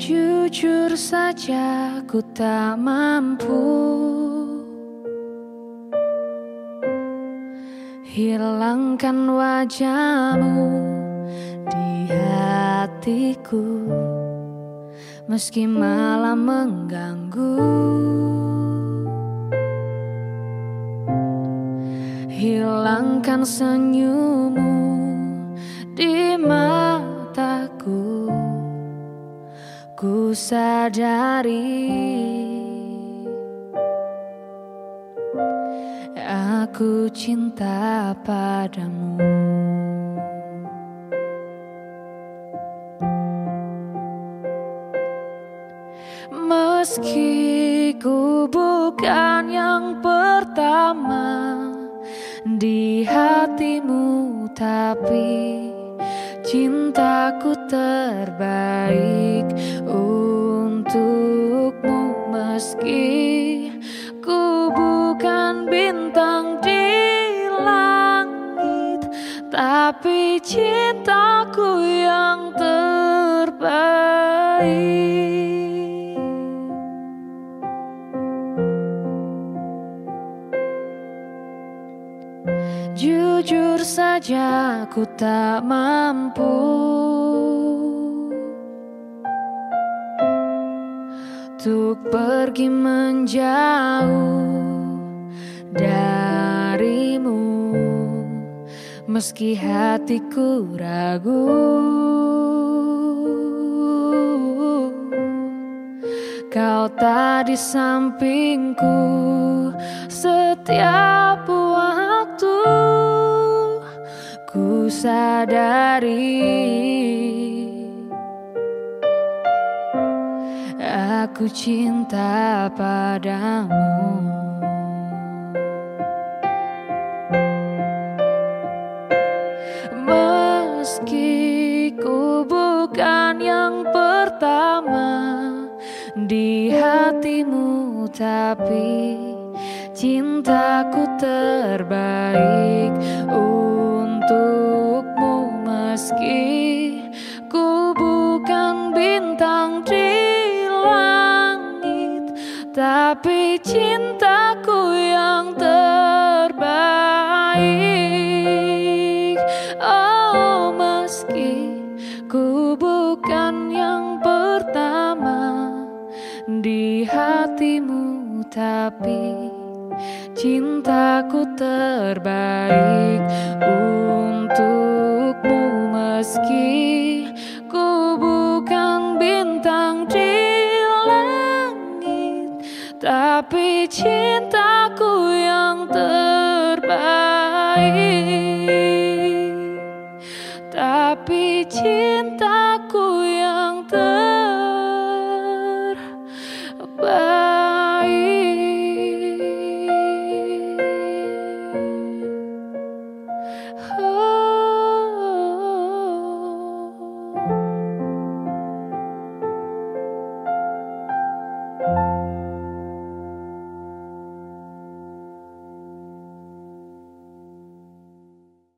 Jujur saja ku tak mampu. Hilangkan wajahmu di hatiku Meski malam mengganggu. Hilangkan senyummu Sadari. Aku cinta padamu. Meski ku bukan yang pertama di hatimu Tapi cintaku terbaik untukmu Meski ku bukan bintang di langit Tapi cintaku yang terbaik Jujur saja ku tak mampu. Untuk pergi menjauh darimu Meski hatiku ragu. Kau tak di sampingku setiap sadari. Aku cinta padamu. Meski ku bukan yang pertama Di hatimu tapi cintaku terbaik meski tapi cintaku yang terbaik. Oh meski ku bukan yang pertama di hatimu tapi cintaku terbaik tapi cintaku yang terbaik, tapi cintaku yang terbaik. Oh.